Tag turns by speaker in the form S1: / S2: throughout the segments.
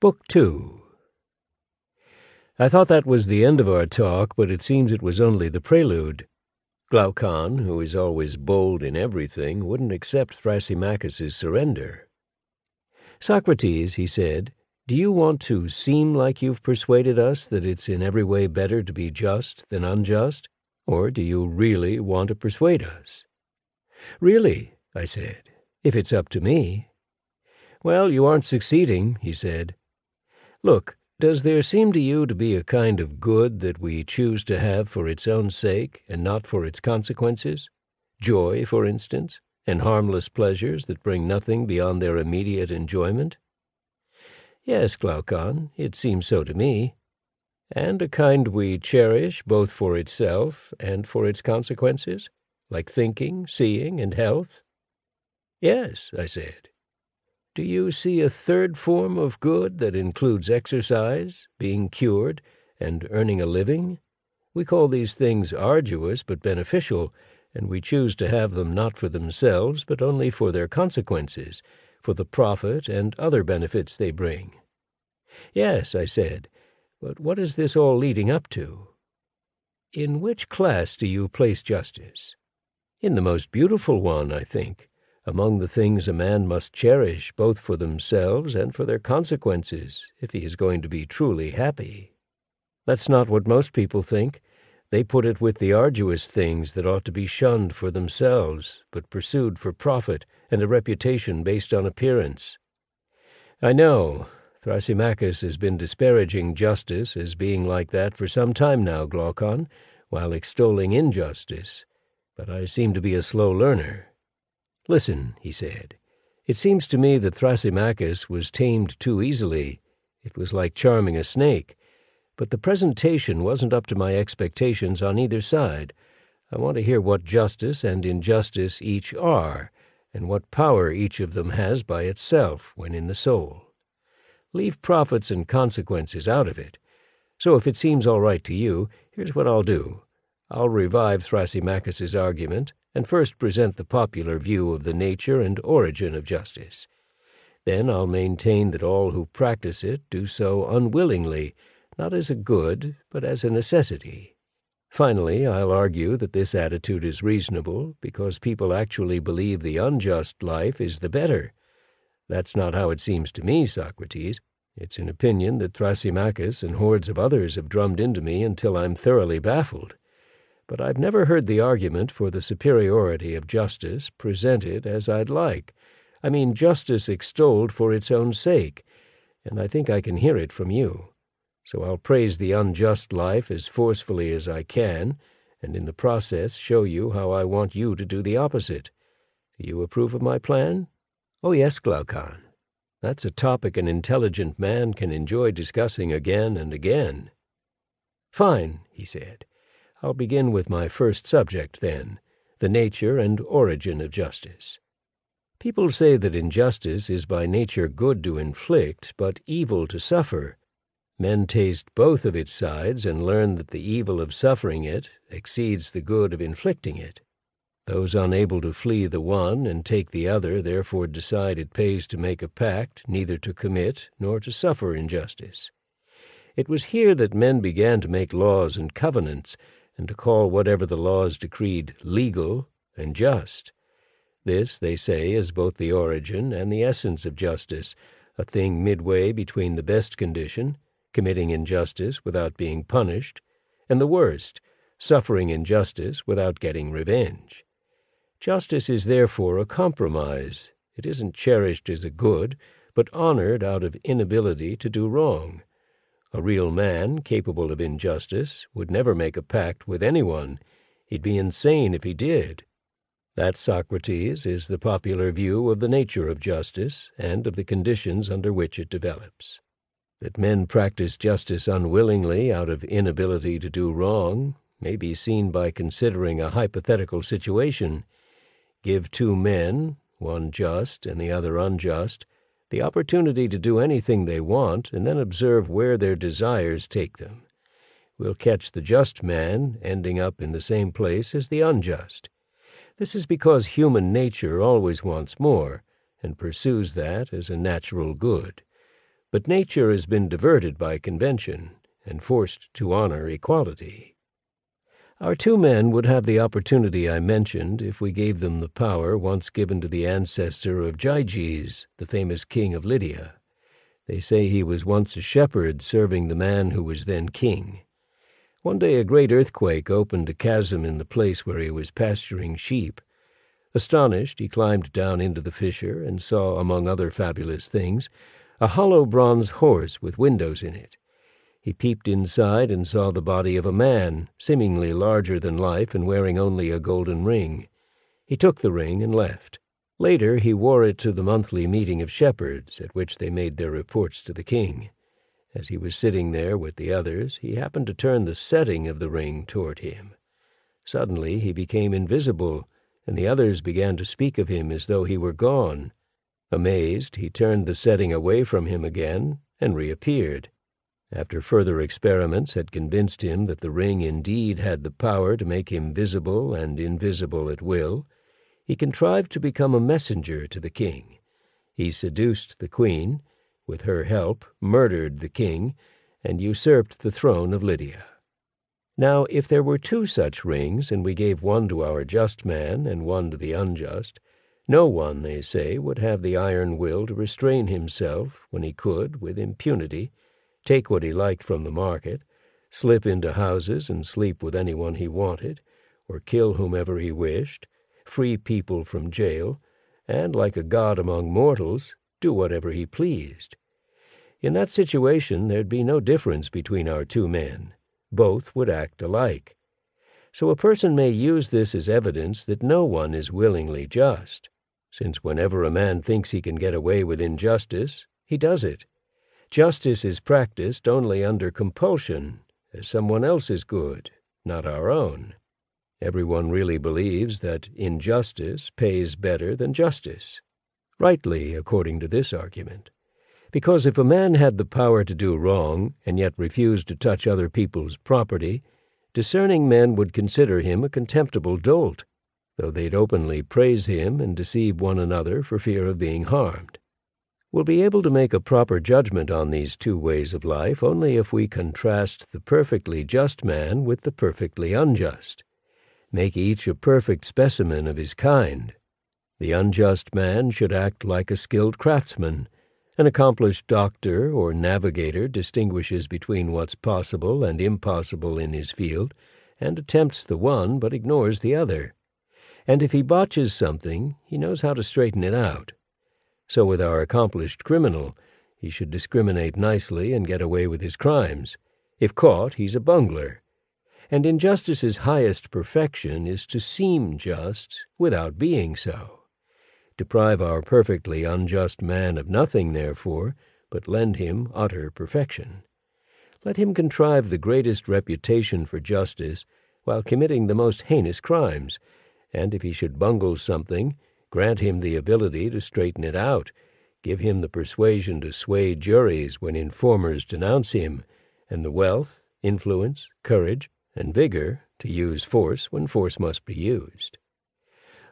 S1: Book Two I thought that was the end of our talk, but it seems it was only the prelude. Glaucon, who is always bold in everything, wouldn't accept Thrasymachus's surrender. Socrates, he said, do you want to seem like you've persuaded us that it's in every way better to be just than unjust, or do you really want to persuade us? Really, I said, if it's up to me. Well, you aren't succeeding, he said. Look, does there seem to you to be a kind of good that we choose to have for its own sake and not for its consequences? Joy, for instance, and harmless pleasures that bring nothing beyond their immediate enjoyment? Yes, Glaucon, it seems so to me. And a kind we cherish both for itself and for its consequences, like thinking, seeing, and health? Yes, I said. Do you see a third form of good that includes exercise, being cured, and earning a living? We call these things arduous but beneficial, and we choose to have them not for themselves, but only for their consequences, for the profit and other benefits they bring. Yes, I said, but what is this all leading up to? In which class do you place justice? In the most beautiful one, I think among the things a man must cherish both for themselves and for their consequences if he is going to be truly happy. That's not what most people think. They put it with the arduous things that ought to be shunned for themselves, but pursued for profit and a reputation based on appearance. I know. Thrasymachus has been disparaging justice as being like that for some time now, Glaucon, while extolling injustice. But I seem to be a slow learner. Listen, he said. It seems to me that Thrasymachus was tamed too easily. It was like charming a snake. But the presentation wasn't up to my expectations on either side. I want to hear what justice and injustice each are, and what power each of them has by itself when in the soul. Leave profits and consequences out of it. So if it seems all right to you, here's what I'll do. I'll revive Thrasymachus's argument, and first present the popular view of the nature and origin of justice. Then I'll maintain that all who practice it do so unwillingly, not as a good, but as a necessity. Finally, I'll argue that this attitude is reasonable because people actually believe the unjust life is the better. That's not how it seems to me, Socrates. It's an opinion that Thrasymachus and hordes of others have drummed into me until I'm thoroughly baffled but I've never heard the argument for the superiority of justice presented as I'd like. I mean justice extolled for its own sake, and I think I can hear it from you. So I'll praise the unjust life as forcefully as I can, and in the process show you how I want you to do the opposite. Do you approve of my plan? Oh, yes, Glaucon. That's a topic an intelligent man can enjoy discussing again and again. Fine, he said. I'll begin with my first subject, then, the nature and origin of justice. People say that injustice is by nature good to inflict, but evil to suffer. Men taste both of its sides and learn that the evil of suffering it exceeds the good of inflicting it. Those unable to flee the one and take the other therefore decide it pays to make a pact neither to commit nor to suffer injustice. It was here that men began to make laws and covenants, and to call whatever the laws decreed legal and just. This, they say, is both the origin and the essence of justice, a thing midway between the best condition, committing injustice without being punished, and the worst, suffering injustice without getting revenge. Justice is therefore a compromise. It isn't cherished as a good, but honored out of inability to do wrong. A real man, capable of injustice, would never make a pact with anyone. He'd be insane if he did. That, Socrates, is the popular view of the nature of justice and of the conditions under which it develops. That men practice justice unwillingly out of inability to do wrong may be seen by considering a hypothetical situation. Give two men, one just and the other unjust, the opportunity to do anything they want, and then observe where their desires take them. We'll catch the just man ending up in the same place as the unjust. This is because human nature always wants more, and pursues that as a natural good. but nature has been diverted by convention and forced to honor equality. Our two men would have the opportunity I mentioned if we gave them the power once given to the ancestor of Gyges, the famous king of Lydia. They say he was once a shepherd serving the man who was then king. One day a great earthquake opened a chasm in the place where he was pasturing sheep. Astonished, he climbed down into the fissure and saw, among other fabulous things, a hollow bronze horse with windows in it. He peeped inside and saw the body of a man, seemingly larger than life and wearing only a golden ring. He took the ring and left. Later he wore it to the monthly meeting of shepherds, at which they made their reports to the king. As he was sitting there with the others, he happened to turn the setting of the ring toward him. Suddenly he became invisible, and the others began to speak of him as though he were gone. Amazed, he turned the setting away from him again and reappeared. After further experiments had convinced him that the ring indeed had the power to make him visible and invisible at will, he contrived to become a messenger to the king. He seduced the queen, with her help murdered the king, and usurped the throne of Lydia. Now, if there were two such rings, and we gave one to our just man and one to the unjust, no one, they say, would have the iron will to restrain himself when he could, with impunity, take what he liked from the market, slip into houses and sleep with anyone he wanted, or kill whomever he wished, free people from jail, and, like a god among mortals, do whatever he pleased. In that situation there'd be no difference between our two men. Both would act alike. So a person may use this as evidence that no one is willingly just since whenever a man thinks he can get away with injustice, he does it. Justice is practiced only under compulsion, as someone else's good, not our own. Everyone really believes that injustice pays better than justice. Rightly, according to this argument. Because if a man had the power to do wrong, and yet refused to touch other people's property, discerning men would consider him a contemptible dolt though they'd openly praise him and deceive one another for fear of being harmed. We'll be able to make a proper judgment on these two ways of life only if we contrast the perfectly just man with the perfectly unjust, make each a perfect specimen of his kind. The unjust man should act like a skilled craftsman. An accomplished doctor or navigator distinguishes between what's possible and impossible in his field, and attempts the one but ignores the other and if he botches something, he knows how to straighten it out. So with our accomplished criminal, he should discriminate nicely and get away with his crimes. If caught, he's a bungler. And injustice's highest perfection is to seem just without being so. Deprive our perfectly unjust man of nothing, therefore, but lend him utter perfection. Let him contrive the greatest reputation for justice while committing the most heinous crimes, and if he should bungle something, grant him the ability to straighten it out, give him the persuasion to sway juries when informers denounce him, and the wealth, influence, courage, and vigor to use force when force must be used.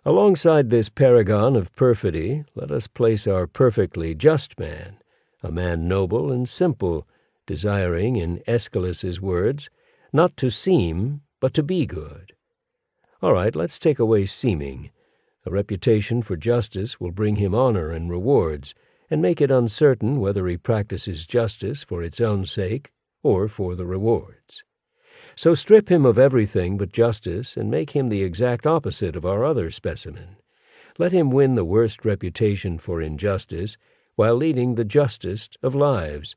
S1: Alongside this paragon of perfidy, let us place our perfectly just man, a man noble and simple, desiring, in Aeschylus's words, not to seem, but to be good. All right, let's take away seeming. A reputation for justice will bring him honor and rewards, and make it uncertain whether he practices justice for its own sake or for the rewards. So strip him of everything but justice and make him the exact opposite of our other specimen. Let him win the worst reputation for injustice while leading the justest of lives,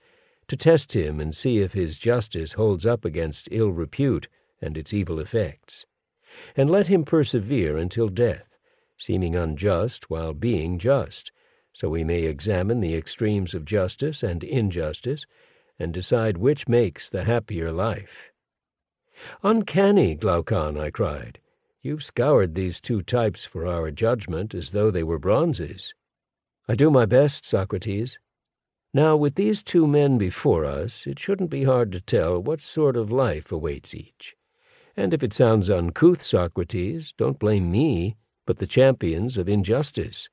S1: to test him and see if his justice holds up against ill repute and its evil effects and let him persevere until death, seeming unjust while being just, so we may examine the extremes of justice and injustice, and decide which makes the happier life. Uncanny, Glaucon, I cried. You've scoured these two types for our judgment as though they were bronzes. I do my best, Socrates. Now, with these two men before us, it shouldn't be hard to tell what sort of life awaits each. And if it sounds uncouth, Socrates, don't blame me, but the champions of injustice.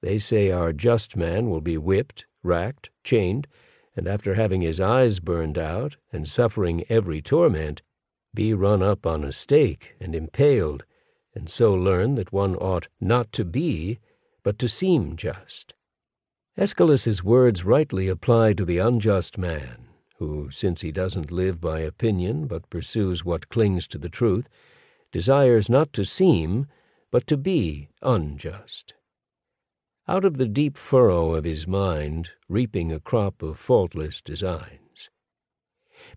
S1: They say our just man will be whipped, racked, chained, and after having his eyes burned out, and suffering every torment, be run up on a stake and impaled, and so learn that one ought not to be, but to seem just. Aeschylus's words rightly apply to the unjust man, who, since he doesn't live by opinion but pursues what clings to the truth, desires not to seem, but to be unjust. Out of the deep furrow of his mind, reaping a crop of faultless designs.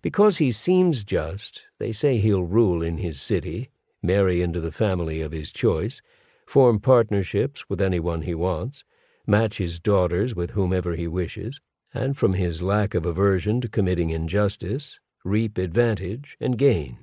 S1: Because he seems just, they say he'll rule in his city, marry into the family of his choice, form partnerships with anyone he wants, match his daughters with whomever he wishes, and from his lack of aversion to committing injustice, reap advantage and gain.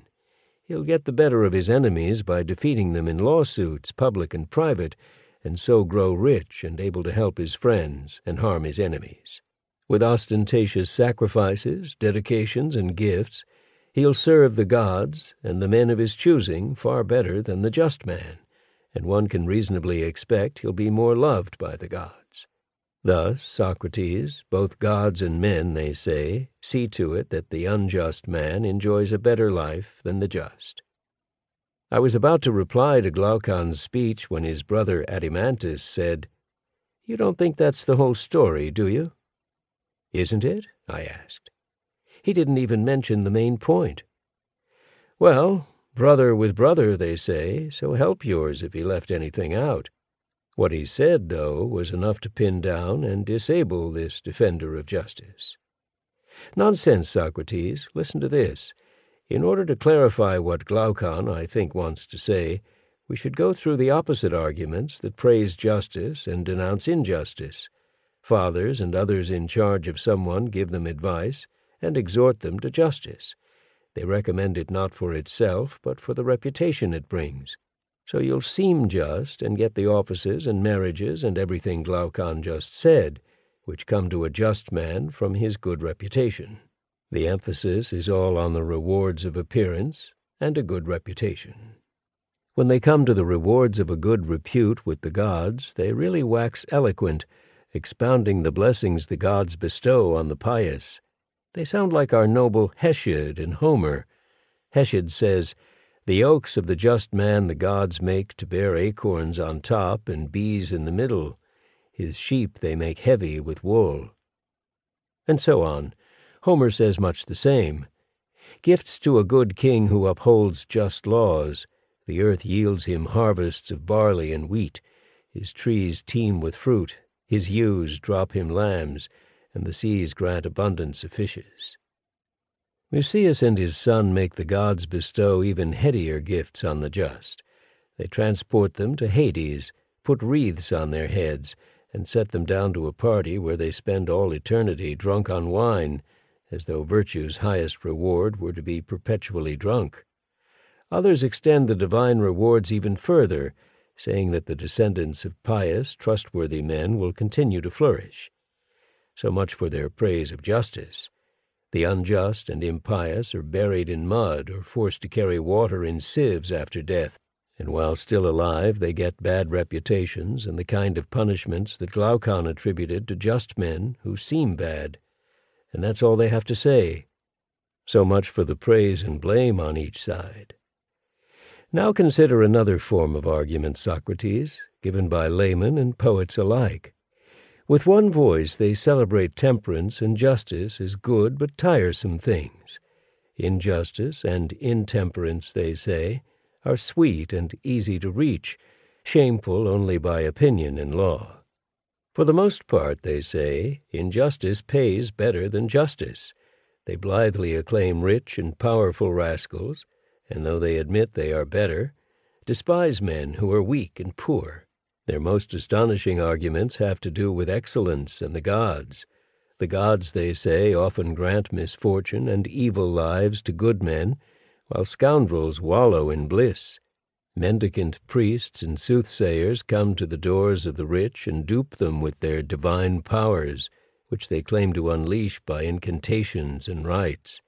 S1: He'll get the better of his enemies by defeating them in lawsuits, public and private, and so grow rich and able to help his friends and harm his enemies. With ostentatious sacrifices, dedications, and gifts, he'll serve the gods and the men of his choosing far better than the just man, and one can reasonably expect he'll be more loved by the gods. Thus, Socrates, both gods and men, they say, see to it that the unjust man enjoys a better life than the just. I was about to reply to Glaucon's speech when his brother Adeimantus said, You don't think that's the whole story, do you? Isn't it? I asked. He didn't even mention the main point. Well, brother with brother, they say, so help yours if he left anything out. What he said, though, was enough to pin down and disable this defender of justice. Nonsense, Socrates. Listen to this. In order to clarify what Glaucon, I think, wants to say, we should go through the opposite arguments that praise justice and denounce injustice. Fathers and others in charge of someone give them advice and exhort them to justice. They recommend it not for itself, but for the reputation it brings. So you'll seem just and get the offices and marriages and everything Glaucon just said, which come to a just man from his good reputation. The emphasis is all on the rewards of appearance and a good reputation. When they come to the rewards of a good repute with the gods, they really wax eloquent, expounding the blessings the gods bestow on the pious. They sound like our noble Hesiod in Homer. Hesiod says, the oaks of the just man the gods make to bear acorns on top and bees in the middle. His sheep they make heavy with wool. And so on. Homer says much the same. Gifts to a good king who upholds just laws. The earth yields him harvests of barley and wheat. His trees teem with fruit. His ewes drop him lambs, and the seas grant abundance of fishes. Musaeus and his son make the gods bestow even headier gifts on the just. They transport them to Hades, put wreaths on their heads, and set them down to a party where they spend all eternity drunk on wine, as though virtue's highest reward were to be perpetually drunk. Others extend the divine rewards even further, saying that the descendants of pious, trustworthy men will continue to flourish. So much for their praise of justice. The unjust and impious are buried in mud or forced to carry water in sieves after death, and while still alive they get bad reputations and the kind of punishments that Glaucon attributed to just men who seem bad. And that's all they have to say. So much for the praise and blame on each side. Now consider another form of argument, Socrates, given by laymen and poets alike. With one voice they celebrate temperance and justice as good but tiresome things. Injustice and intemperance, they say, are sweet and easy to reach, shameful only by opinion and law. For the most part, they say, injustice pays better than justice. They blithely acclaim rich and powerful rascals, and though they admit they are better, despise men who are weak and poor. Their most astonishing arguments have to do with excellence and the gods. The gods, they say, often grant misfortune and evil lives to good men, while scoundrels wallow in bliss. Mendicant priests and soothsayers come to the doors of the rich and dupe them with their divine powers, which they claim to unleash by incantations and rites.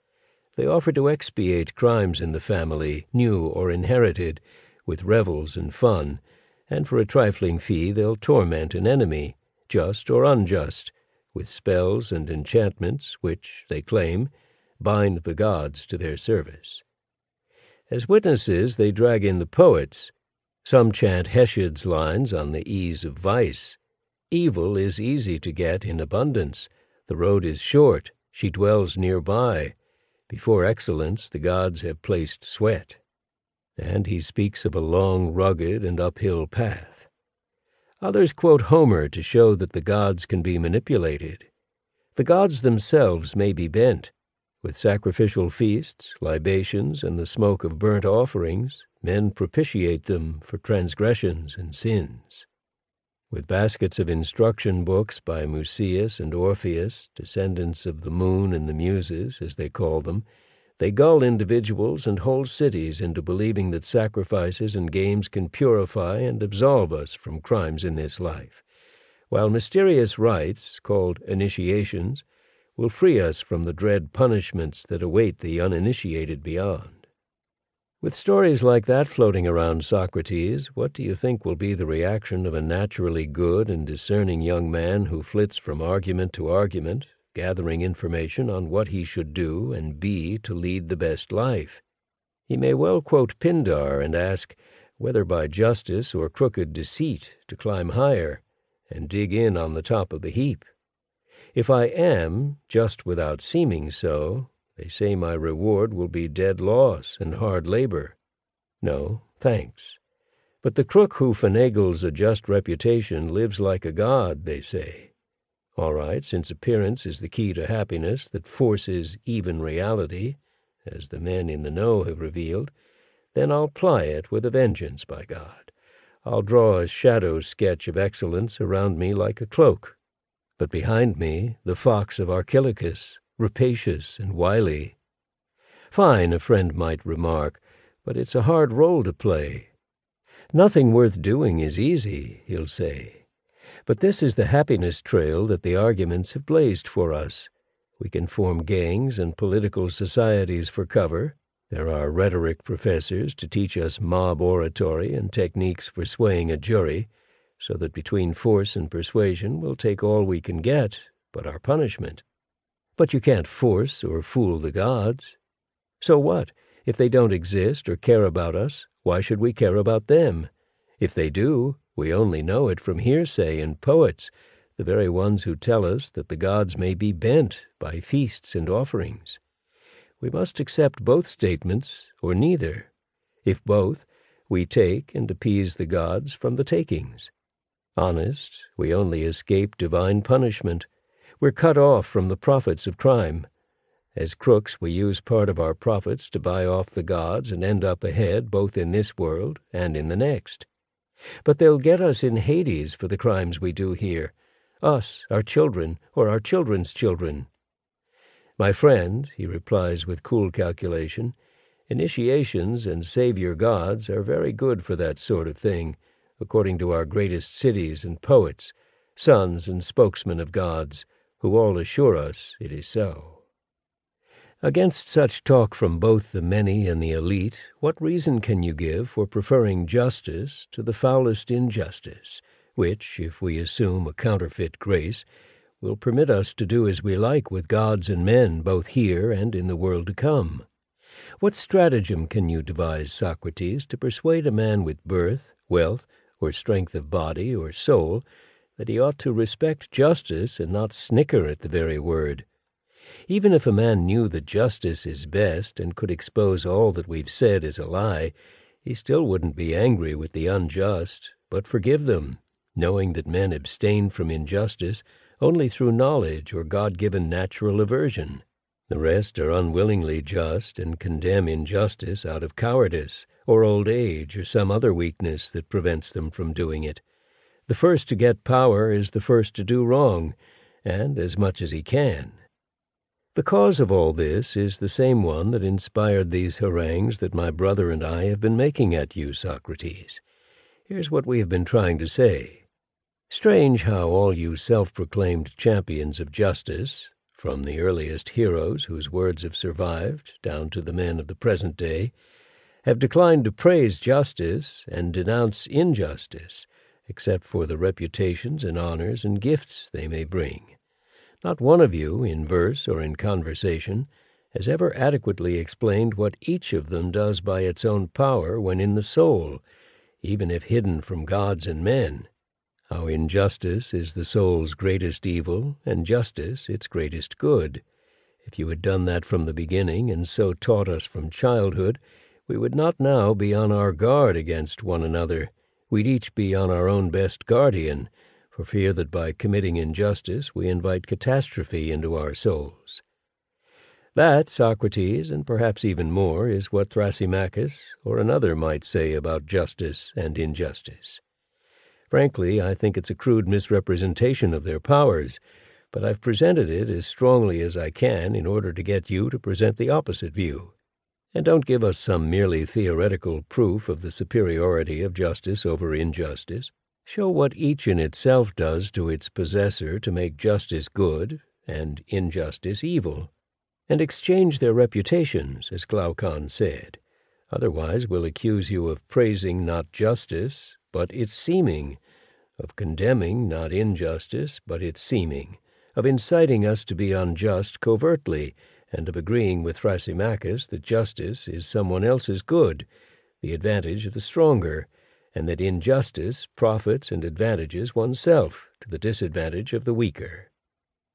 S1: They offer to expiate crimes in the family, new or inherited, with revels and fun, and for a trifling fee they'll torment an enemy, just or unjust, with spells and enchantments which, they claim, bind the gods to their service. As witnesses, they drag in the poets. Some chant Hesiod's lines on the ease of vice. Evil is easy to get in abundance. The road is short. She dwells near by. Before excellence, the gods have placed sweat. And he speaks of a long, rugged, and uphill path. Others quote Homer to show that the gods can be manipulated. The gods themselves may be bent. With sacrificial feasts, libations, and the smoke of burnt offerings, men propitiate them for transgressions and sins. With baskets of instruction books by Musaeus and Orpheus, descendants of the moon and the muses, as they call them, they gull individuals and whole cities into believing that sacrifices and games can purify and absolve us from crimes in this life, while mysterious rites, called initiations, will free us from the dread punishments that await the uninitiated beyond. With stories like that floating around Socrates, what do you think will be the reaction of a naturally good and discerning young man who flits from argument to argument, gathering information on what he should do and be to lead the best life? He may well quote Pindar and ask, whether by justice or crooked deceit, to climb higher and dig in on the top of the heap. If I am just without seeming so, they say my reward will be dead loss and hard labor. No, thanks. But the crook who finagles a just reputation lives like a god, they say. All right, since appearance is the key to happiness that forces even reality, as the men in the know have revealed, then I'll ply it with a vengeance, by God. I'll draw a shadow sketch of excellence around me like a cloak, but behind me the fox of Archilochus, rapacious and wily. Fine, a friend might remark, but it's a hard role to play. Nothing worth doing is easy, he'll say. But this is the happiness trail that the arguments have blazed for us. We can form gangs and political societies for cover. There are rhetoric professors to teach us mob oratory and techniques for swaying a jury so that between force and persuasion we'll take all we can get, but our punishment. But you can't force or fool the gods. So what? If they don't exist or care about us, why should we care about them? If they do, we only know it from hearsay and poets, the very ones who tell us that the gods may be bent by feasts and offerings. We must accept both statements or neither. If both, we take and appease the gods from the takings. Honest, we only escape divine punishment. We're cut off from the profits of crime. As crooks, we use part of our profits to buy off the gods and end up ahead both in this world and in the next. But they'll get us in Hades for the crimes we do here. Us, our children, or our children's children. My friend, he replies with cool calculation, initiations and savior gods are very good for that sort of thing according to our greatest cities and poets, sons and spokesmen of gods, who all assure us it is so. Against such talk from both the many and the elite, what reason can you give for preferring justice to the foulest injustice, which, if we assume a counterfeit grace, will permit us to do as we like with gods and men both here and in the world to come? What stratagem can you devise, Socrates, to persuade a man with birth, wealth, or strength of body or soul, that he ought to respect justice and not snicker at the very word. Even if a man knew that justice is best and could expose all that we've said as a lie, he still wouldn't be angry with the unjust, but forgive them, knowing that men abstain from injustice only through knowledge or God-given natural aversion. The rest are unwillingly just and condemn injustice out of cowardice, or old age, or some other weakness that prevents them from doing it. The first to get power is the first to do wrong, and as much as he can. The cause of all this is the same one that inspired these harangues that my brother and I have been making at you, Socrates. Here's what we have been trying to say. Strange how all you self-proclaimed champions of justice, from the earliest heroes whose words have survived down to the men of the present day, have declined to praise justice and denounce injustice, except for the reputations and honors and gifts they may bring. Not one of you, in verse or in conversation, has ever adequately explained what each of them does by its own power when in the soul, even if hidden from gods and men. How injustice is the soul's greatest evil, and justice its greatest good. If you had done that from the beginning, and so taught us from childhood, we would not now be on our guard against one another. We'd each be on our own best guardian, for fear that by committing injustice we invite catastrophe into our souls. That, Socrates, and perhaps even more, is what Thrasymachus or another might say about justice and injustice. Frankly, I think it's a crude misrepresentation of their powers, but I've presented it as strongly as I can in order to get you to present the opposite view. And don't give us some merely theoretical proof of the superiority of justice over injustice. Show what each in itself does to its possessor to make justice good and injustice evil and exchange their reputations, as Glaucon said. Otherwise we'll accuse you of praising not justice, but its seeming, of condemning not injustice, but its seeming, of inciting us to be unjust covertly, and of agreeing with Thrasymachus that justice is someone else's good, the advantage of the stronger, and that injustice profits and advantages oneself to the disadvantage of the weaker.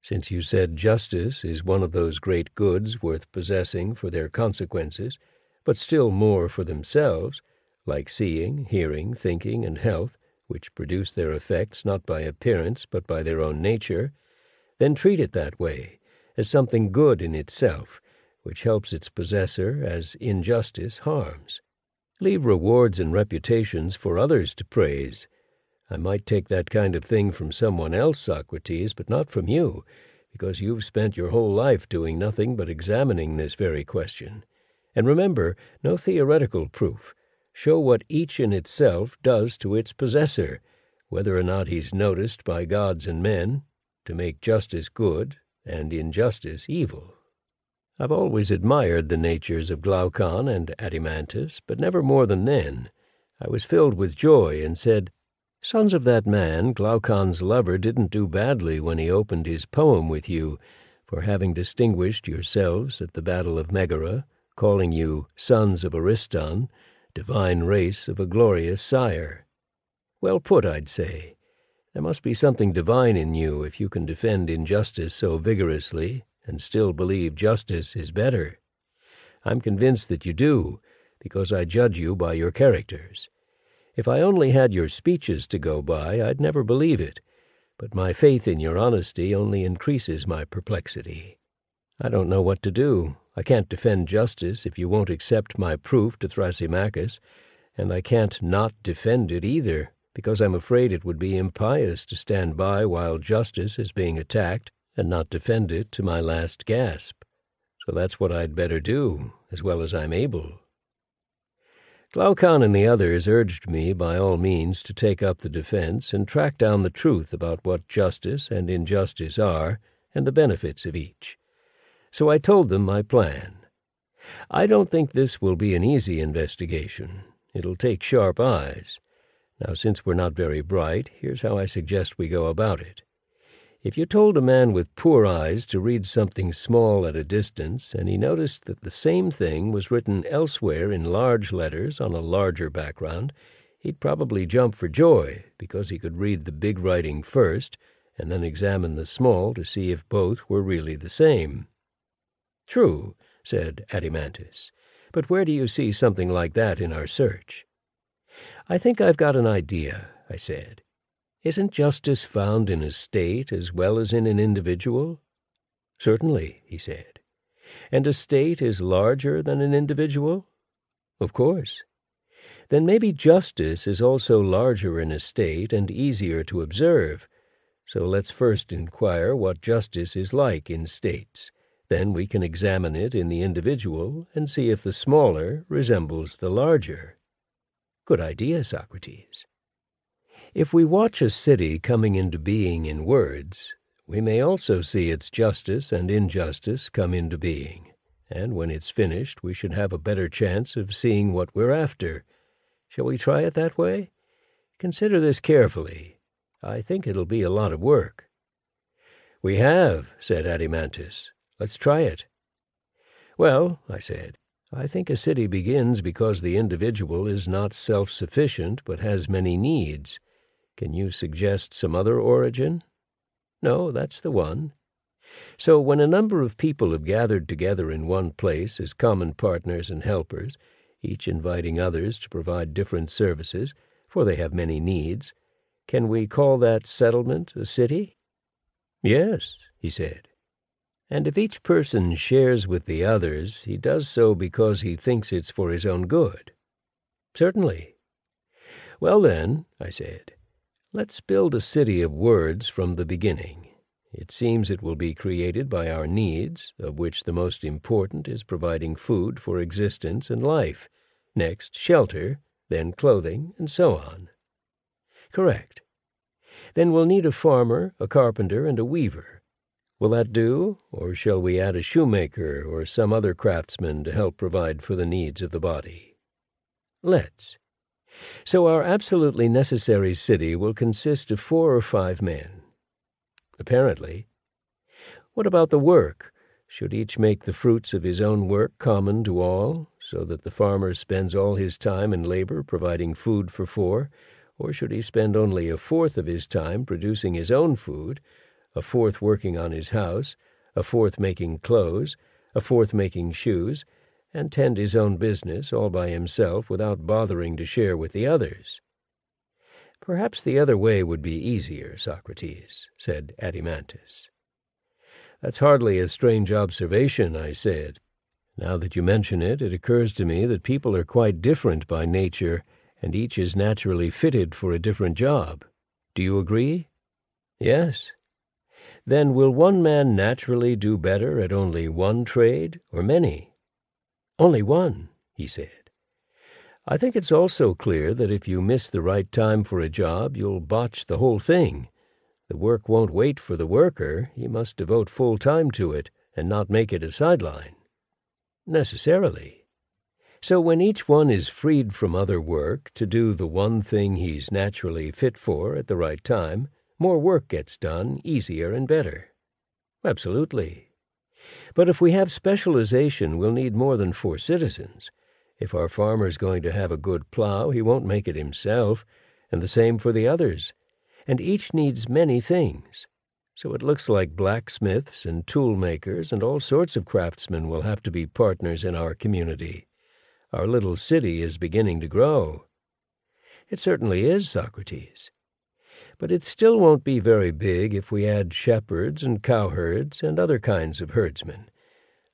S1: Since you said justice is one of those great goods worth possessing for their consequences, but still more for themselves, like seeing, hearing, thinking, and health, which produce their effects not by appearance but by their own nature, then treat it that way, as something good in itself, which helps its possessor as injustice harms. Leave rewards and reputations for others to praise, I might take that kind of thing from someone else, Socrates, but not from you, because you've spent your whole life doing nothing but examining this very question. And remember, no theoretical proof. Show what each in itself does to its possessor, whether or not he's noticed by gods and men, to make justice good and injustice evil. I've always admired the natures of Glaucon and Adeimantus, but never more than then. I was filled with joy and said, Sons of that man, Glaucon's lover didn't do badly when he opened his poem with you, for having distinguished yourselves at the battle of Megara, calling you sons of Ariston, divine race of a glorious sire. Well put, I'd say. There must be something divine in you if you can defend injustice so vigorously and still believe justice is better. I'm convinced that you do, because I judge you by your characters. If I only had your speeches to go by, I'd never believe it, but my faith in your honesty only increases my perplexity. I don't know what to do. I can't defend justice if you won't accept my proof to Thrasymachus, and I can't not defend it either, because I'm afraid it would be impious to stand by while justice is being attacked and not defend it to my last gasp. So that's what I'd better do, as well as I'm able. Glaucon and the others urged me by all means to take up the defense and track down the truth about what justice and injustice are and the benefits of each. So I told them my plan. I don't think this will be an easy investigation. It'll take sharp eyes. Now, since we're not very bright, here's how I suggest we go about it. If you told a man with poor eyes to read something small at a distance, and he noticed that the same thing was written elsewhere in large letters on a larger background, he'd probably jump for joy, because he could read the big writing first, and then examine the small to see if both were really the same. True, said Adeimantus, but where do you see something like that in our search? I think I've got an idea, I said. Isn't justice found in a state as well as in an individual? Certainly, he said. And a state is larger than an individual? Of course. Then maybe justice is also larger in a state and easier to observe. So let's first inquire what justice is like in states. Then we can examine it in the individual and see if the smaller resembles the larger. Good idea, Socrates. If we watch a city coming into being in words, we may also see its justice and injustice come into being, and when it's finished we should have a better chance of seeing what we're after. Shall we try it that way? Consider this carefully. I think it'll be a lot of work. We have, said Adeimantus. Let's try it. Well, I said, I think a city begins because the individual is not self-sufficient but has many needs. Can you suggest some other origin? No, that's the one. So when a number of people have gathered together in one place as common partners and helpers, each inviting others to provide different services, for they have many needs, can we call that settlement a city? Yes, he said. And if each person shares with the others, he does so because he thinks it's for his own good. Certainly. Well then, I said, let's build a city of words from the beginning. It seems it will be created by our needs, of which the most important is providing food for existence and life, next shelter, then clothing, and so on. Correct. Then we'll need a farmer, a carpenter, and a weaver. Will that do, or shall we add a shoemaker or some other craftsman to help provide for the needs of the body? Let's. So our absolutely necessary city will consist of four or five men. Apparently. What about the work? Should each make the fruits of his own work common to all, so that the farmer spends all his time and labor providing food for four, or should he spend only a fourth of his time producing his own food, a fourth working on his house, a fourth making clothes, a fourth making shoes, and tend his own business all by himself without bothering to share with the others. Perhaps the other way would be easier, Socrates, said Adeimantus. That's hardly a strange observation, I said. Now that you mention it, it occurs to me that people are quite different by nature, and each is naturally fitted for a different job. Do you agree? Yes, then will one man naturally do better at only one trade, or many? Only one, he said. I think it's also clear that if you miss the right time for a job, you'll botch the whole thing. The work won't wait for the worker, he must devote full time to it, and not make it a sideline. Necessarily. So when each one is freed from other work to do the one thing he's naturally fit for at the right time, more work gets done easier and better. Absolutely. But if we have specialization, we'll need more than four citizens. If our farmer's going to have a good plow, he won't make it himself, and the same for the others. And each needs many things. So it looks like blacksmiths and tool makers and all sorts of craftsmen will have to be partners in our community. Our little city is beginning to grow. It certainly is, Socrates but it still won't be very big if we add shepherds and cowherds and other kinds of herdsmen.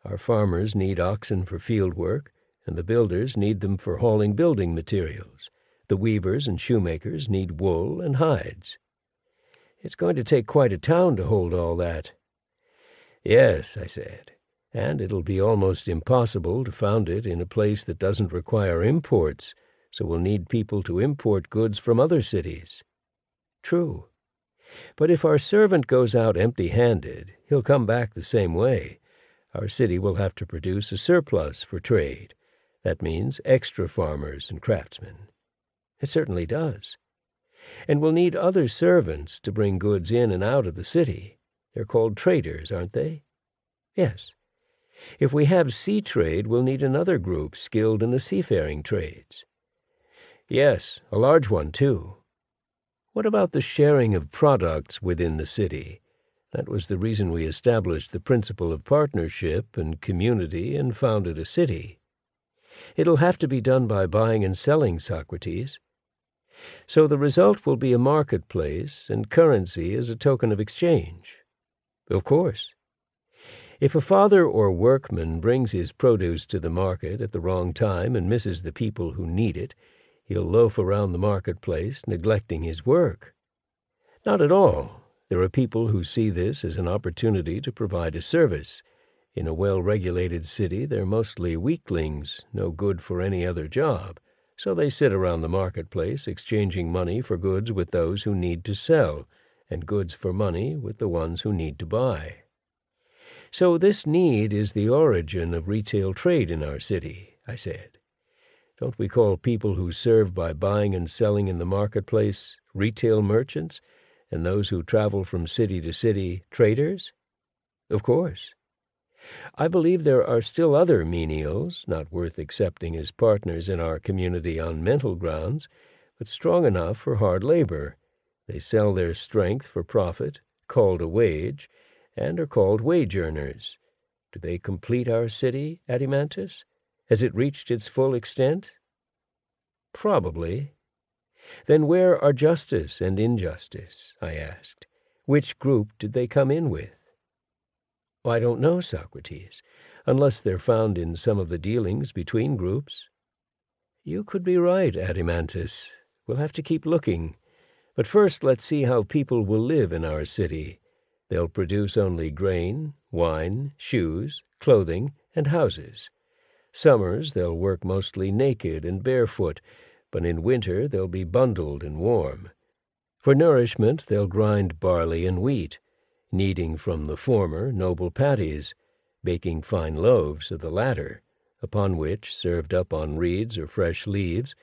S1: Our farmers need oxen for field work, and the builders need them for hauling building materials. The weavers and shoemakers need wool and hides. It's going to take quite a town to hold all that. Yes, I said, and it'll be almost impossible to found it in a place that doesn't require imports, so we'll need people to import goods from other cities. True. But if our servant goes out empty-handed, he'll come back the same way. Our city will have to produce a surplus for trade. That means extra farmers and craftsmen. It certainly does. And we'll need other servants to bring goods in and out of the city. They're called traders, aren't they? Yes. If we have sea trade, we'll need another group skilled in the seafaring trades. Yes, a large one, too. What about the sharing of products within the city? That was the reason we established the principle of partnership and community and founded a city. It'll have to be done by buying and selling, Socrates. So the result will be a marketplace and currency as a token of exchange. Of course. If a father or workman brings his produce to the market at the wrong time and misses the people who need it, He'll loaf around the marketplace, neglecting his work. Not at all. There are people who see this as an opportunity to provide a service. In a well-regulated city, they're mostly weaklings, no good for any other job, so they sit around the marketplace exchanging money for goods with those who need to sell, and goods for money with the ones who need to buy. So this need is the origin of retail trade in our city, I said. Don't we call people who serve by buying and selling in the marketplace retail merchants? and those who travel from city to city traders? Of course. I believe there are still other menials, not worth accepting as partners in our community on mental grounds, but strong enough for hard labor. They sell their strength for profit, called a wage, and are called wage earners. Do they complete our city, Adeimantus? Has it reached its full extent? Probably. Then where are justice and injustice? I asked. Which group did they come in with? I don't know, Socrates, unless they're found in some of the dealings between groups. You could be right, Adeimantus. We'll have to keep looking. But first let's see how people will live in our city. They'll produce only grain, wine, shoes, clothing, and houses. Summers they'll work mostly naked and barefoot, but in winter they'll be bundled and warm. For nourishment they'll grind barley and wheat, kneading from the former noble patties, baking fine loaves of the latter, upon which, served up on reeds or fresh leaves,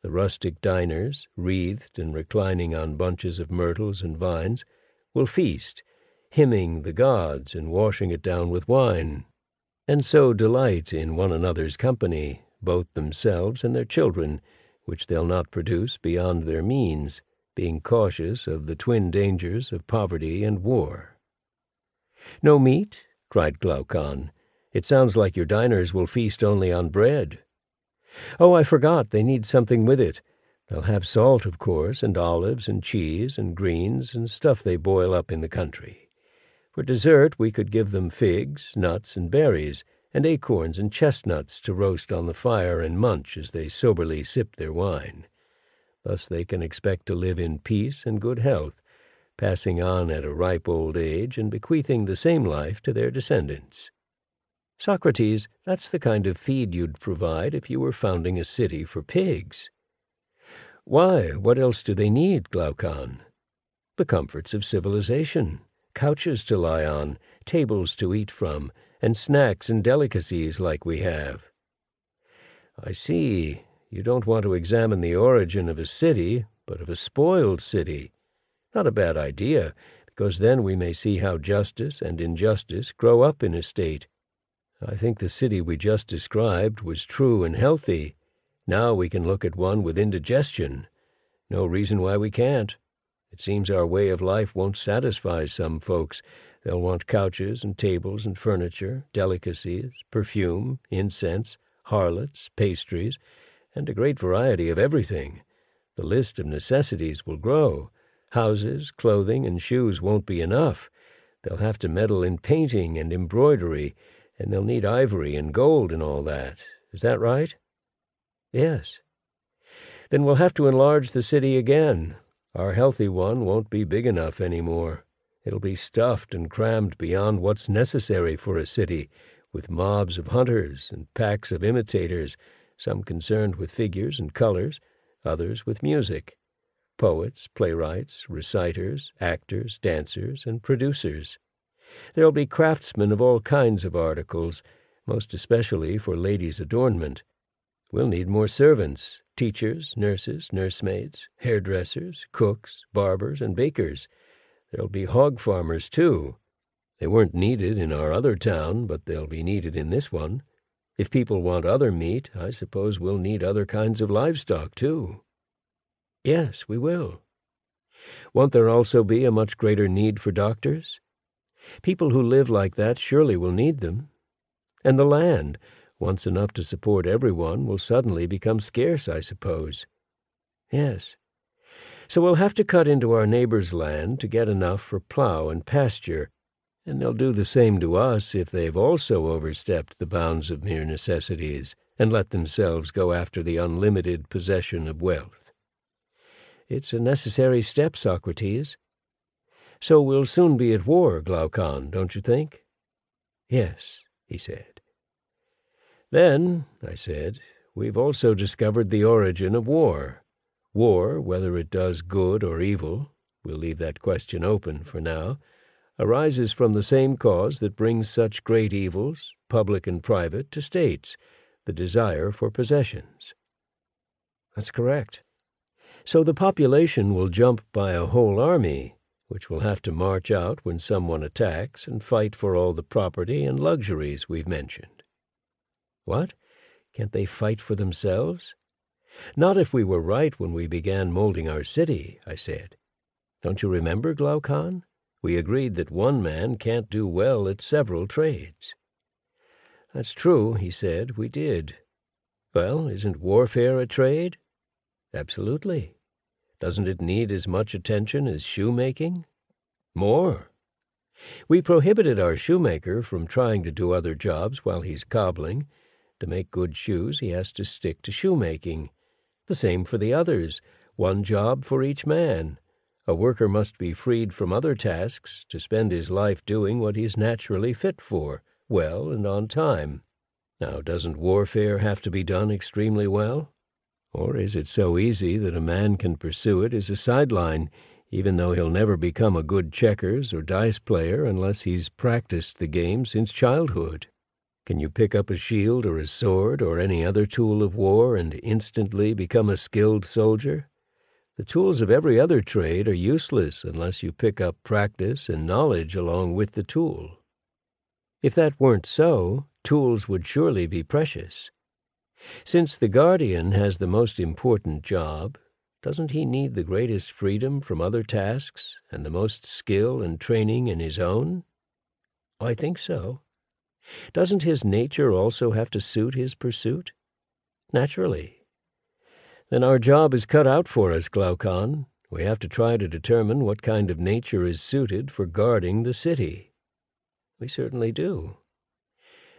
S1: the rustic diners, wreathed and reclining on bunches of myrtles and vines, will feast, hymning the gods and washing it down with wine, and so delight in one another's company, both themselves and their children, which they'll not produce beyond their means, being cautious of the twin dangers of poverty and war. No meat? cried Glaucon. It sounds like your diners will feast only on bread. Oh, I forgot, they need something with it. They'll have salt, of course, and olives and cheese and greens and stuff they boil up in the country. For dessert we could give them figs, nuts, and berries, and acorns and chestnuts to roast on the fire and munch as they soberly sip their wine. Thus they can expect to live in peace and good health, passing on at a ripe old age and bequeathing the same life to their descendants. Socrates, that's the kind of feed you'd provide if you were founding a city for pigs. Why, what else do they need, Glaucon? The comforts of civilization, couches to lie on, tables to eat from, and snacks and delicacies like we have. I see. You don't want to examine the origin of a city, but of a spoiled city. Not a bad idea, because then we may see how justice and injustice grow up in a state. I think the city we just described was true and healthy. Now we can look at one with indigestion. No reason why we can't. It seems our way of life won't satisfy some folks. They'll want couches and tables and furniture, delicacies, perfume, incense, harlots, pastries, and a great variety of everything. The list of necessities will grow. Houses, clothing, and shoes won't be enough. They'll have to meddle in painting and embroidery, and they'll need ivory and gold and all that. Is that right? Yes. Then we'll have to enlarge the city again. Our healthy one won't be big enough any more. It'll be stuffed and crammed beyond what's necessary for a city, with mobs of hunters and packs of imitators, some concerned with figures and colors, others with music poets, playwrights, reciters, actors, dancers, and producers. There'll be craftsmen of all kinds of articles, most especially for ladies' adornment. We'll need more servants, teachers, nurses, nursemaids, hairdressers, cooks, barbers, and bakers. There'll be hog farmers, too. They weren't needed in our other town, but they'll be needed in this one. If people want other meat, I suppose we'll need other kinds of livestock, too. Yes, we will. Won't there also be a much greater need for doctors? People who live like that surely will need them. And the land, once enough to support everyone, will suddenly become scarce, I suppose. Yes. So we'll have to cut into our neighbor's land to get enough for plow and pasture, and they'll do the same to us if they've also overstepped the bounds of mere necessities and let themselves go after the unlimited possession of wealth. It's a necessary step, Socrates. So we'll soon be at war, Glaucon, don't you think? Yes, he said. Then, I said, we've also discovered the origin of war. War, whether it does good or evil, we'll leave that question open for now, arises from the same cause that brings such great evils, public and private, to states, the desire for possessions. That's correct. So the population will jump by a whole army, which will have to march out when someone attacks and fight for all the property and luxuries we've mentioned. What? Can't they fight for themselves? Not if we were right when we began molding our city, I said. Don't you remember, Glaucon? We agreed that one man can't do well at several trades. That's true, he said, we did. Well, isn't warfare a trade? Absolutely. Doesn't it need as much attention as shoemaking? More. We prohibited our shoemaker from trying to do other jobs while he's cobbling. To make good shoes, he has to stick to shoemaking. The same for the others, one job for each man. A worker must be freed from other tasks to spend his life doing what he is naturally fit for, well and on time. Now, doesn't warfare have to be done extremely well? Or is it so easy that a man can pursue it as a sideline, even though he'll never become a good checkers or dice player unless he's practiced the game since childhood? Can you pick up a shield or a sword or any other tool of war and instantly become a skilled soldier? The tools of every other trade are useless unless you pick up practice and knowledge along with the tool. If that weren't so, tools would surely be precious. Since the guardian has the most important job, doesn't he need the greatest freedom from other tasks and the most skill and training in his own? I think so. Doesn't his nature also have to suit his pursuit? Naturally. Then our job is cut out for us, Glaucon. We have to try to determine what kind of nature is suited for guarding the city. We certainly do.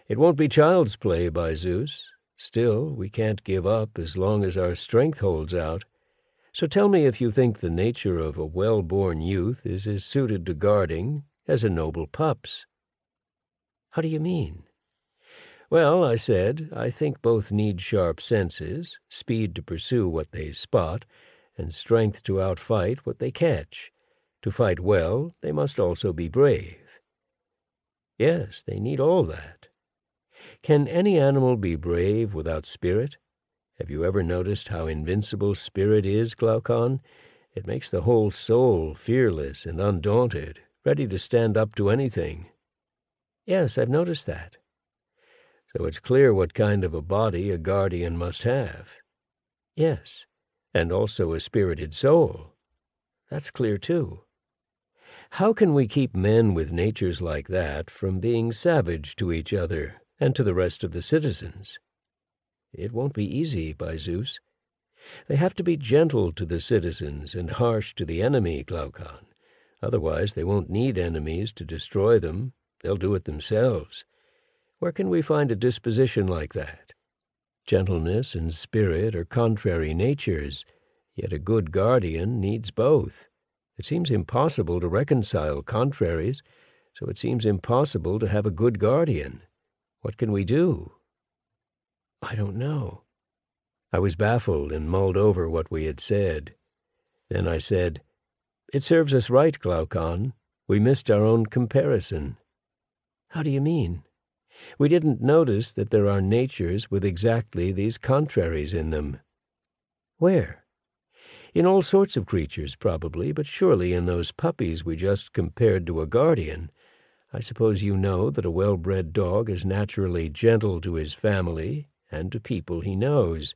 S1: It won't be child's play by Zeus. Still, we can't give up as long as our strength holds out. So tell me if you think the nature of a well-born youth is as suited to guarding as a noble pup's. How do you mean? Well, I said, I think both need sharp senses, speed to pursue what they spot, and strength to outfight what they catch. To fight well, they must also be brave. Yes, they need all that. Can any animal be brave without spirit? Have you ever noticed how invincible spirit is, Glaucon? It makes the whole soul fearless and undaunted, ready to stand up to anything. Yes, I've noticed that. So it's clear what kind of a body a guardian must have. Yes, and also a spirited soul. That's clear, too. How can we keep men with natures like that from being savage to each other and to the rest of the citizens? It won't be easy, by Zeus. They have to be gentle to the citizens and harsh to the enemy, Glaucon. Otherwise they won't need enemies to destroy them They'll do it themselves. Where can we find a disposition like that? Gentleness and spirit are contrary natures, yet a good guardian needs both. It seems impossible to reconcile contraries, so it seems impossible to have a good guardian. What can we do? I don't know. I was baffled and mulled over what we had said. Then I said, It serves us right, Glaucon. We missed our own comparison. How do you mean? We didn't notice that there are natures with exactly these contraries in them. Where? In all sorts of creatures, probably, but surely in those puppies we just compared to a guardian. I suppose you know that a well-bred dog is naturally gentle to his family and to people he knows,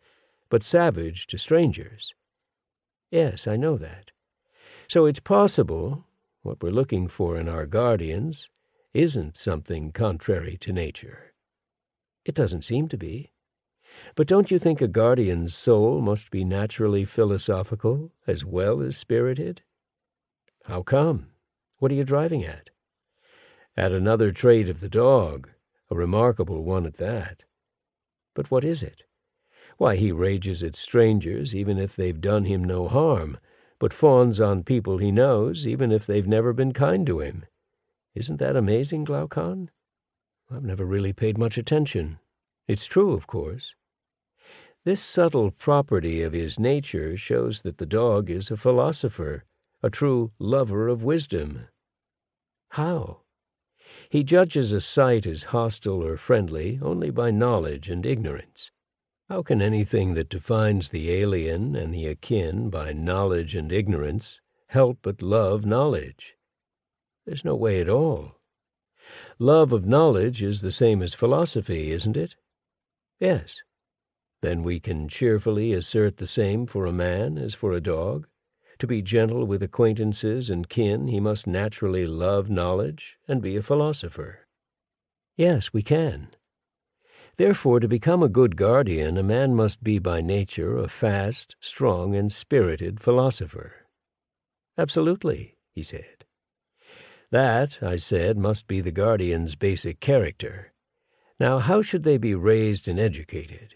S1: but savage to strangers. Yes, I know that. So it's possible, what we're looking for in our guardians, isn't something contrary to nature. It doesn't seem to be. But don't you think a guardian's soul must be naturally philosophical as well as spirited? How come? What are you driving at? At another trait of the dog, a remarkable one at that. But what is it? Why, he rages at strangers even if they've done him no harm, but fawns on people he knows even if they've never been kind to him. Isn't that amazing, Glaucon? I've never really paid much attention. It's true, of course. This subtle property of his nature shows that the dog is a philosopher, a true lover of wisdom. How? He judges a sight as hostile or friendly only by knowledge and ignorance. How can anything that defines the alien and the akin by knowledge and ignorance help but love knowledge? There's no way at all. Love of knowledge is the same as philosophy, isn't it? Yes. Then we can cheerfully assert the same for a man as for a dog. To be gentle with acquaintances and kin, he must naturally love knowledge and be a philosopher. Yes, we can. Therefore, to become a good guardian, a man must be by nature a fast, strong, and spirited philosopher. Absolutely, he said. That, I said, must be the guardian's basic character. Now, how should they be raised and educated?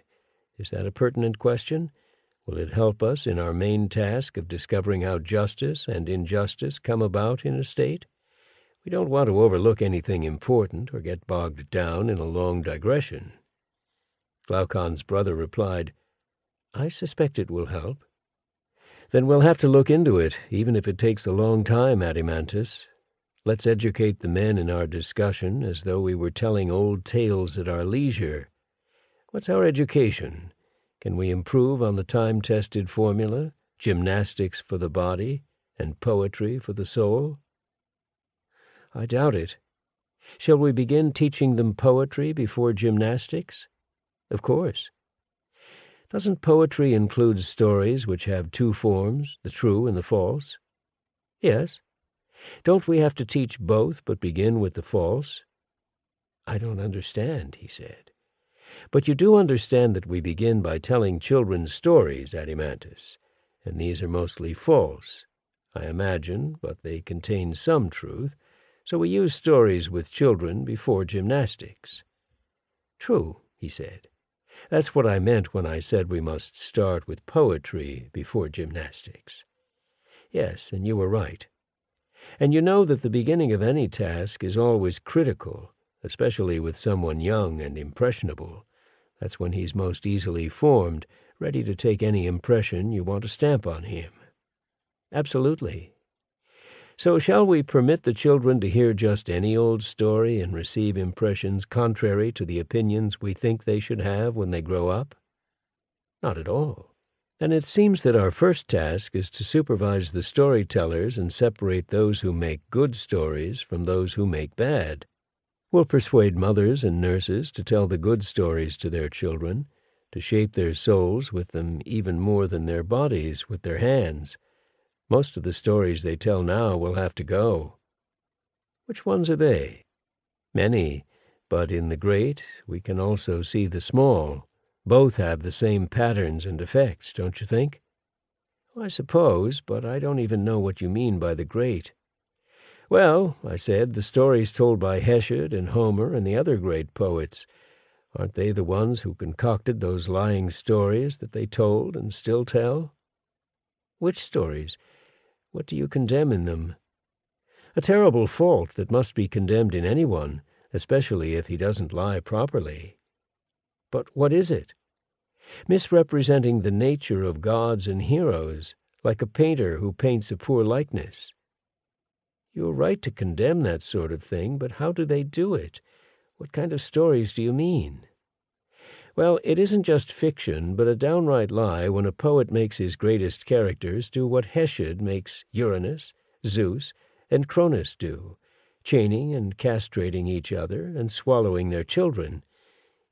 S1: Is that a pertinent question? Will it help us in our main task of discovering how justice and injustice come about in a state? We don't want to overlook anything important or get bogged down in a long digression. Glaucon's brother replied, I suspect it will help. Then we'll have to look into it, even if it takes a long time, Adeimantus. Let's educate the men in our discussion as though we were telling old tales at our leisure. What's our education? Can we improve on the time-tested formula, gymnastics for the body and poetry for the soul? I doubt it. Shall we begin teaching them poetry before gymnastics? Of course. Doesn't poetry include stories which have two forms, the true and the false? Yes. Don't we have to teach both, but begin with the false? I don't understand, he said. But you do understand that we begin by telling children stories, Adeimantus, and these are mostly false, I imagine, but they contain some truth, so we use stories with children before gymnastics. True, he said. That's what I meant when I said we must start with poetry before gymnastics. Yes, and you were right. And you know that the beginning of any task is always critical, especially with someone young and impressionable. That's when he's most easily formed, ready to take any impression you want to stamp on him. Absolutely. So shall we permit the children to hear just any old story and receive impressions contrary to the opinions we think they should have when they grow up? Not at all. And it seems that our first task is to supervise the storytellers and separate those who make good stories from those who make bad. We'll persuade mothers and nurses to tell the good stories to their children, to shape their souls with them even more than their bodies with their hands, most of the stories they tell now will have to go. Which ones are they? Many, but in the great we can also see the small. Both have the same patterns and effects, don't you think? I suppose, but I don't even know what you mean by the great. Well, I said, the stories told by Hesiod and Homer and the other great poets. Aren't they the ones who concocted those lying stories that they told and still tell? Which stories? What do you condemn in them? A terrible fault that must be condemned in anyone, especially if he doesn't lie properly. But what is it? Misrepresenting the nature of gods and heroes, like a painter who paints a poor likeness. You're right to condemn that sort of thing, but how do they do it? What kind of stories do you mean? Well, it isn't just fiction, but a downright lie when a poet makes his greatest characters do what Hesiod makes Uranus, Zeus, and Cronus do, chaining and castrating each other and swallowing their children.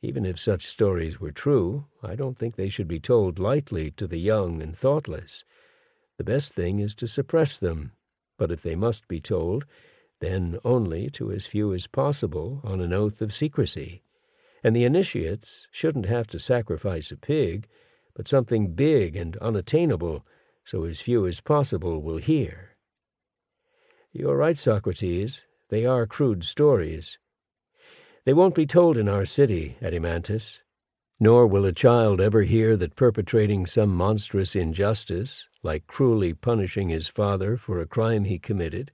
S1: Even if such stories were true, I don't think they should be told lightly to the young and thoughtless. The best thing is to suppress them, but if they must be told, then only to as few as possible on an oath of secrecy and the initiates shouldn't have to sacrifice a pig, but something big and unattainable, so as few as possible will hear. You're right, Socrates. They are crude stories. They won't be told in our city, Adeimantus. Nor will a child ever hear that perpetrating some monstrous injustice, like cruelly punishing his father for a crime he committed,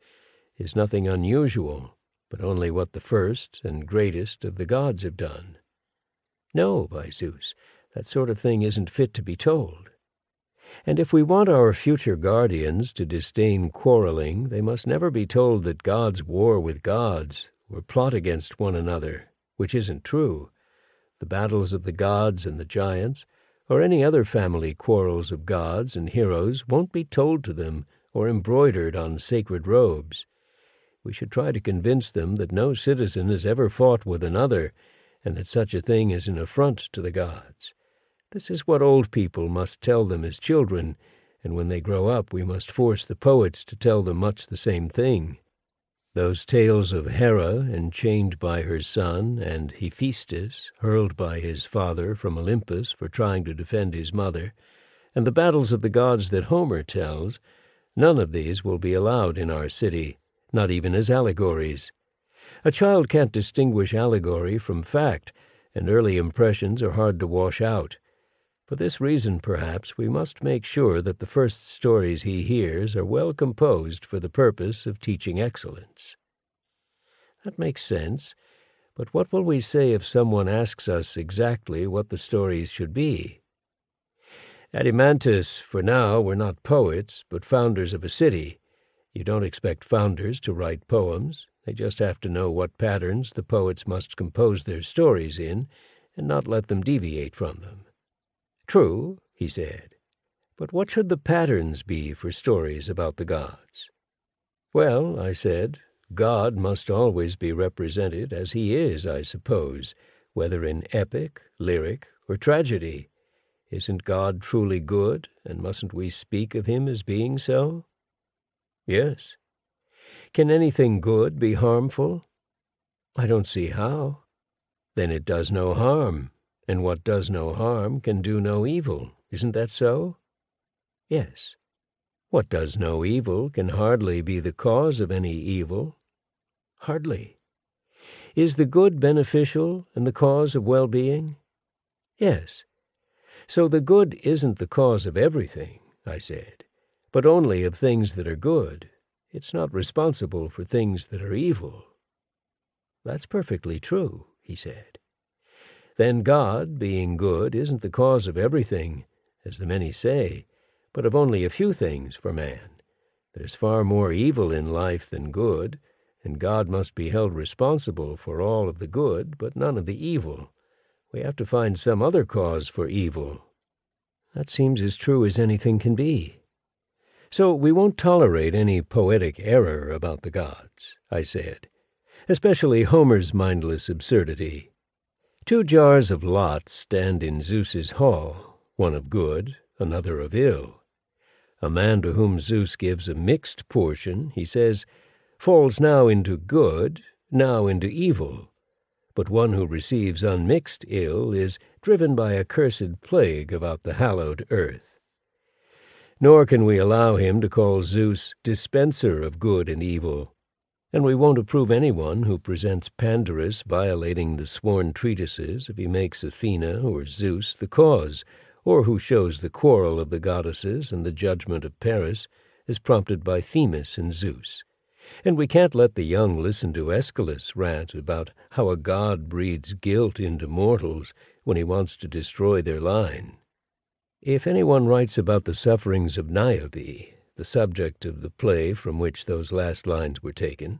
S1: is nothing unusual, but only what the first and greatest of the gods have done. No, by Zeus, that sort of thing isn't fit to be told. And if we want our future guardians to disdain quarreling, they must never be told that gods war with gods, or plot against one another, which isn't true. The battles of the gods and the giants, or any other family quarrels of gods and heroes, won't be told to them or embroidered on sacred robes. We should try to convince them that no citizen has ever fought with another, and that such a thing is an affront to the gods. This is what old people must tell them as children, and when they grow up we must force the poets to tell them much the same thing. Those tales of Hera enchained by her son, and Hephaestus hurled by his father from Olympus for trying to defend his mother, and the battles of the gods that Homer tells, none of these will be allowed in our city, not even as allegories. A child can't distinguish allegory from fact, and early impressions are hard to wash out. For this reason, perhaps, we must make sure that the first stories he hears are well composed for the purpose of teaching excellence. That makes sense, but what will we say if someone asks us exactly what the stories should be? Adeimantus, for now, we're not poets, but founders of a city. You don't expect founders to write poems. They just have to know what patterns the poets must compose their stories in, and not let them deviate from them. True, he said, but what should the patterns be for stories about the gods? Well, I said, God must always be represented as he is, I suppose, whether in epic, lyric, or tragedy. Isn't God truly good, and mustn't we speak of him as being so? Yes. Can anything good be harmful? I don't see how. Then it does no harm, and what does no harm can do no evil. Isn't that so? Yes. What does no evil can hardly be the cause of any evil. Hardly. Is the good beneficial and the cause of well-being? Yes. So the good isn't the cause of everything, I said, but only of things that are good. It's not responsible for things that are evil. That's perfectly true, he said then God, being good, isn't the cause of everything, as the many say, but of only a few things for man. There's far more evil in life than good, and God must be held responsible for all of the good, but none of the evil. We have to find some other cause for evil. That seems as true as anything can be. So we won't tolerate any poetic error about the gods, I said, especially Homer's mindless absurdity. Two jars of lots stand in Zeus's hall, one of good, another of ill. A man to whom Zeus gives a mixed portion, he says, falls now into good, now into evil. But one who receives unmixed ill is driven by a cursed plague about the hallowed earth. Nor can we allow him to call Zeus dispenser of good and evil, and we won't approve anyone who presents Pandarus violating the sworn treatises if he makes Athena or Zeus the cause, or who shows the quarrel of the goddesses and the judgment of Paris is prompted by Themis and Zeus. And we can't let the young listen to Aeschylus rant about how a god breeds guilt into mortals when he wants to destroy their line. If anyone writes about the sufferings of Niobe, the subject of the play from which those last lines were taken,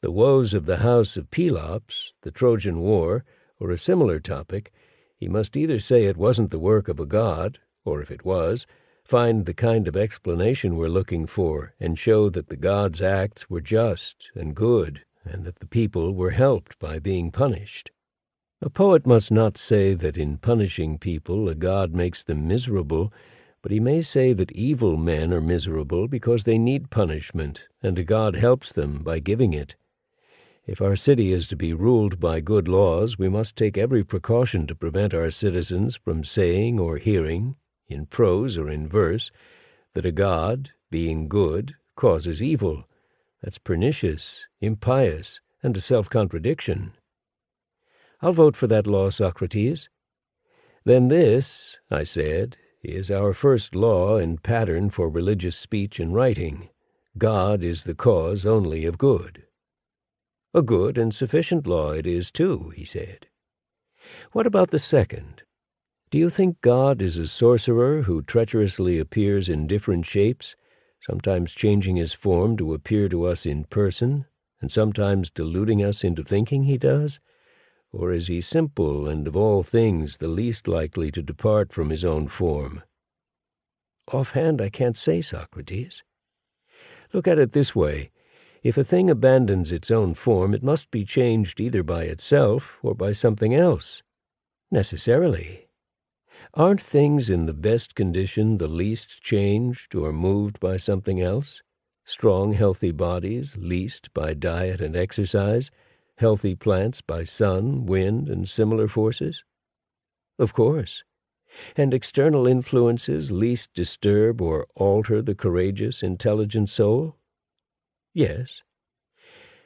S1: the woes of the house of Pelops, the Trojan War, or a similar topic, he must either say it wasn't the work of a god, or if it was, find the kind of explanation we're looking for and show that the god's acts were just and good, and that the people were helped by being punished. A poet must not say that in punishing people a god makes them miserable, but he may say that evil men are miserable because they need punishment, and a God helps them by giving it. If our city is to be ruled by good laws, we must take every precaution to prevent our citizens from saying or hearing, in prose or in verse, that a God, being good, causes evil. That's pernicious, impious, and a self-contradiction. I'll vote for that law, Socrates. Then this, I said, is our first law and pattern for religious speech and writing. God is the cause only of good. A good and sufficient law it is, too, he said. What about the second? Do you think God is a sorcerer who treacherously appears in different shapes, sometimes changing his form to appear to us in person, and sometimes deluding us into thinking he does? Or is he simple and of all things the least likely to depart from his own form? Offhand I can't say, Socrates. Look at it this way. If a thing abandons its own form, it must be changed either by itself or by something else. Necessarily. Aren't things in the best condition the least changed or moved by something else? Strong, healthy bodies least by diet and exercise, healthy plants by sun, wind, and similar forces? Of course. And external influences least disturb or alter the courageous, intelligent soul? Yes.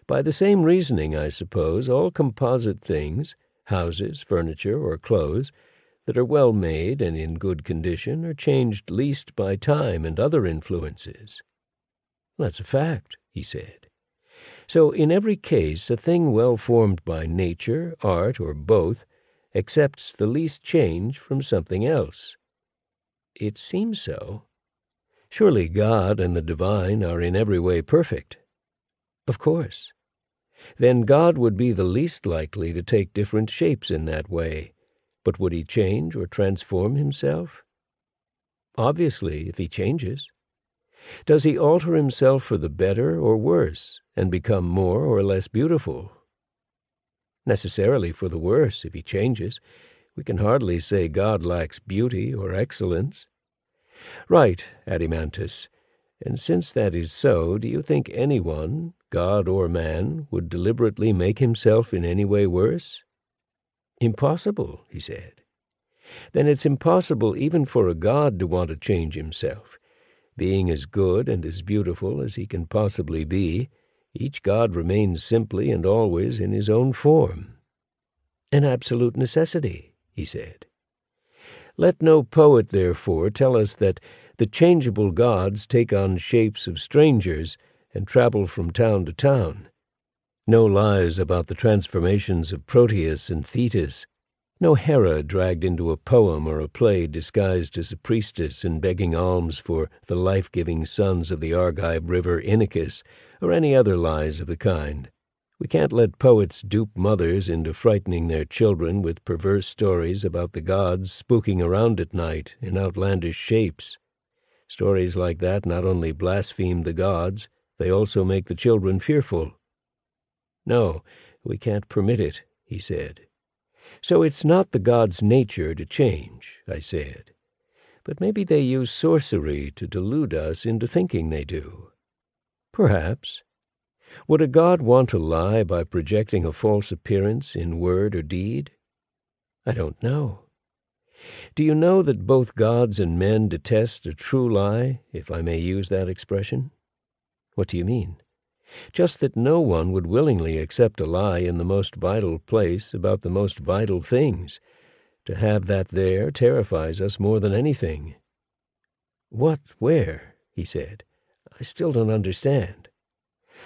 S1: By the same reasoning, I suppose, all composite things, houses, furniture, or clothes, that are well made and in good condition are changed least by time and other influences. That's a fact, he said. So in every case, a thing well formed by nature, art, or both, accepts the least change from something else. It seems so. Surely God and the divine are in every way perfect. Of course. Then God would be the least likely to take different shapes in that way. But would he change or transform himself? Obviously, if he changes. Does he alter himself for the better or worse, and become more or less beautiful? Necessarily for the worse, if he changes. We can hardly say God lacks beauty or excellence. Right, Adeimantus. And since that is so, do you think anyone, God or man, would deliberately make himself in any way worse? Impossible, he said. Then it's impossible even for a God to want to change himself. Being as good and as beautiful as he can possibly be, each God remains simply and always in his own form. An absolute necessity, he said. Let no poet, therefore, tell us that the changeable gods take on shapes of strangers and travel from town to town. No lies about the transformations of Proteus and Thetis. No Hera dragged into a poem or a play disguised as a priestess and begging alms for the life-giving sons of the Argive river Inachus, or any other lies of the kind. We can't let poets dupe mothers into frightening their children with perverse stories about the gods spooking around at night in outlandish shapes. Stories like that not only blaspheme the gods, they also make the children fearful. No, we can't permit it, he said. So it's not the gods' nature to change, I said. But maybe they use sorcery to delude us into thinking they do. Perhaps. Would a god want to lie by projecting a false appearance in word or deed? I don't know. Do you know that both gods and men detest a true lie, if I may use that expression? What do you mean? Just that no one would willingly accept a lie in the most vital place about the most vital things. To have that there terrifies us more than anything. What, where? he said. I still don't understand.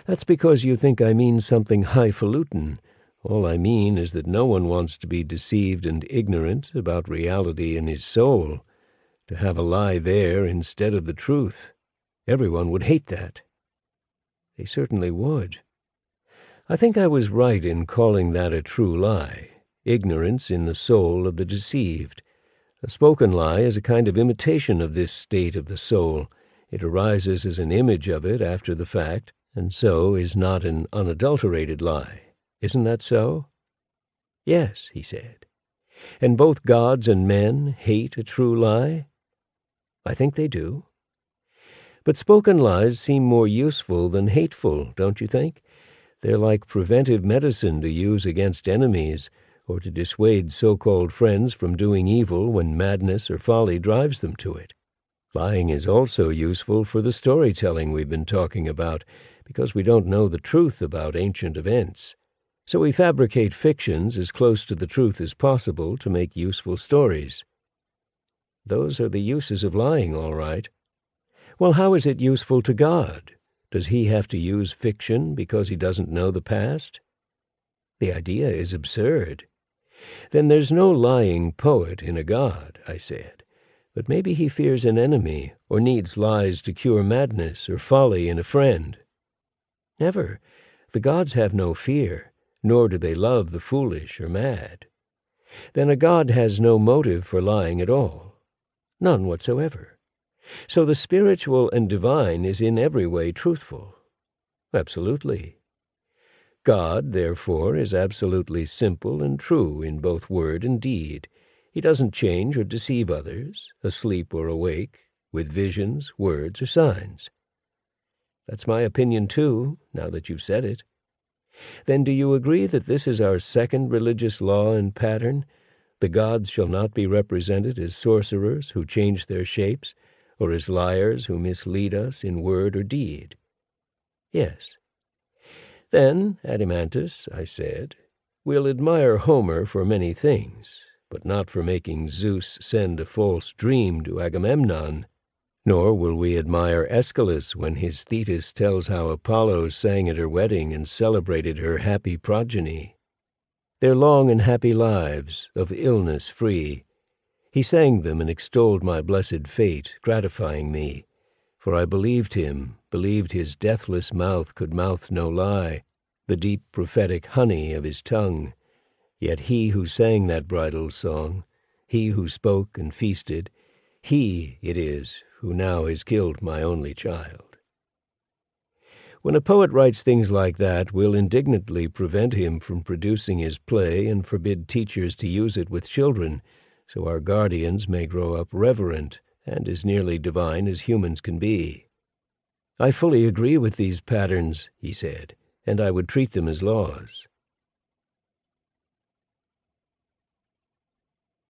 S1: That's because you think I mean something highfalutin. All I mean is that no one wants to be deceived and ignorant about reality in his soul. To have a lie there instead of the truth. Everyone would hate that. They certainly would. I think I was right in calling that a true lie, ignorance in the soul of the deceived. A spoken lie is a kind of imitation of this state of the soul. It arises as an image of it after the fact, and so is not an unadulterated lie. Isn't that so? Yes, he said. And both gods and men hate a true lie? I think they do. But spoken lies seem more useful than hateful, don't you think? They're like preventive medicine to use against enemies, or to dissuade so-called friends from doing evil when madness or folly drives them to it. Lying is also useful for the storytelling we've been talking about, because we don't know the truth about ancient events. So we fabricate fictions as close to the truth as possible to make useful stories. Those are the uses of lying, all right. Well, how is it useful to God? Does he have to use fiction because he doesn't know the past? The idea is absurd. Then there's no lying poet in a God, I said. But maybe he fears an enemy, or needs lies to cure madness or folly in a friend. Never. The gods have no fear, nor do they love the foolish or mad. Then a god has no motive for lying at all. None whatsoever. So the spiritual and divine is in every way truthful. Absolutely. God, therefore, is absolutely simple and true in both word and deed. He doesn't change or deceive others, asleep or awake, with visions, words, or signs. That's my opinion, too, now that you've said it. Then do you agree that this is our second religious law and pattern? The gods shall not be represented as sorcerers who change their shapes, or as liars who mislead us in word or deed. Yes. Then, Adeimantus, I said, we'll admire Homer for many things, but not for making Zeus send a false dream to Agamemnon. Nor will we admire Aeschylus when his Thetis tells how Apollo sang at her wedding and celebrated her happy progeny. Their long and happy lives, of illness free, he sang them and extolled my blessed fate, gratifying me. For I believed him, believed his deathless mouth could mouth no lie, the deep prophetic honey of his tongue. Yet he who sang that bridal song, he who spoke and feasted, he it is who now has killed my only child. When a poet writes things like that, we'll indignantly prevent him from producing his play and forbid teachers to use it with children, so our guardians may grow up reverent and as nearly divine as humans can be. I fully agree with these patterns, he said, and I would treat them as laws.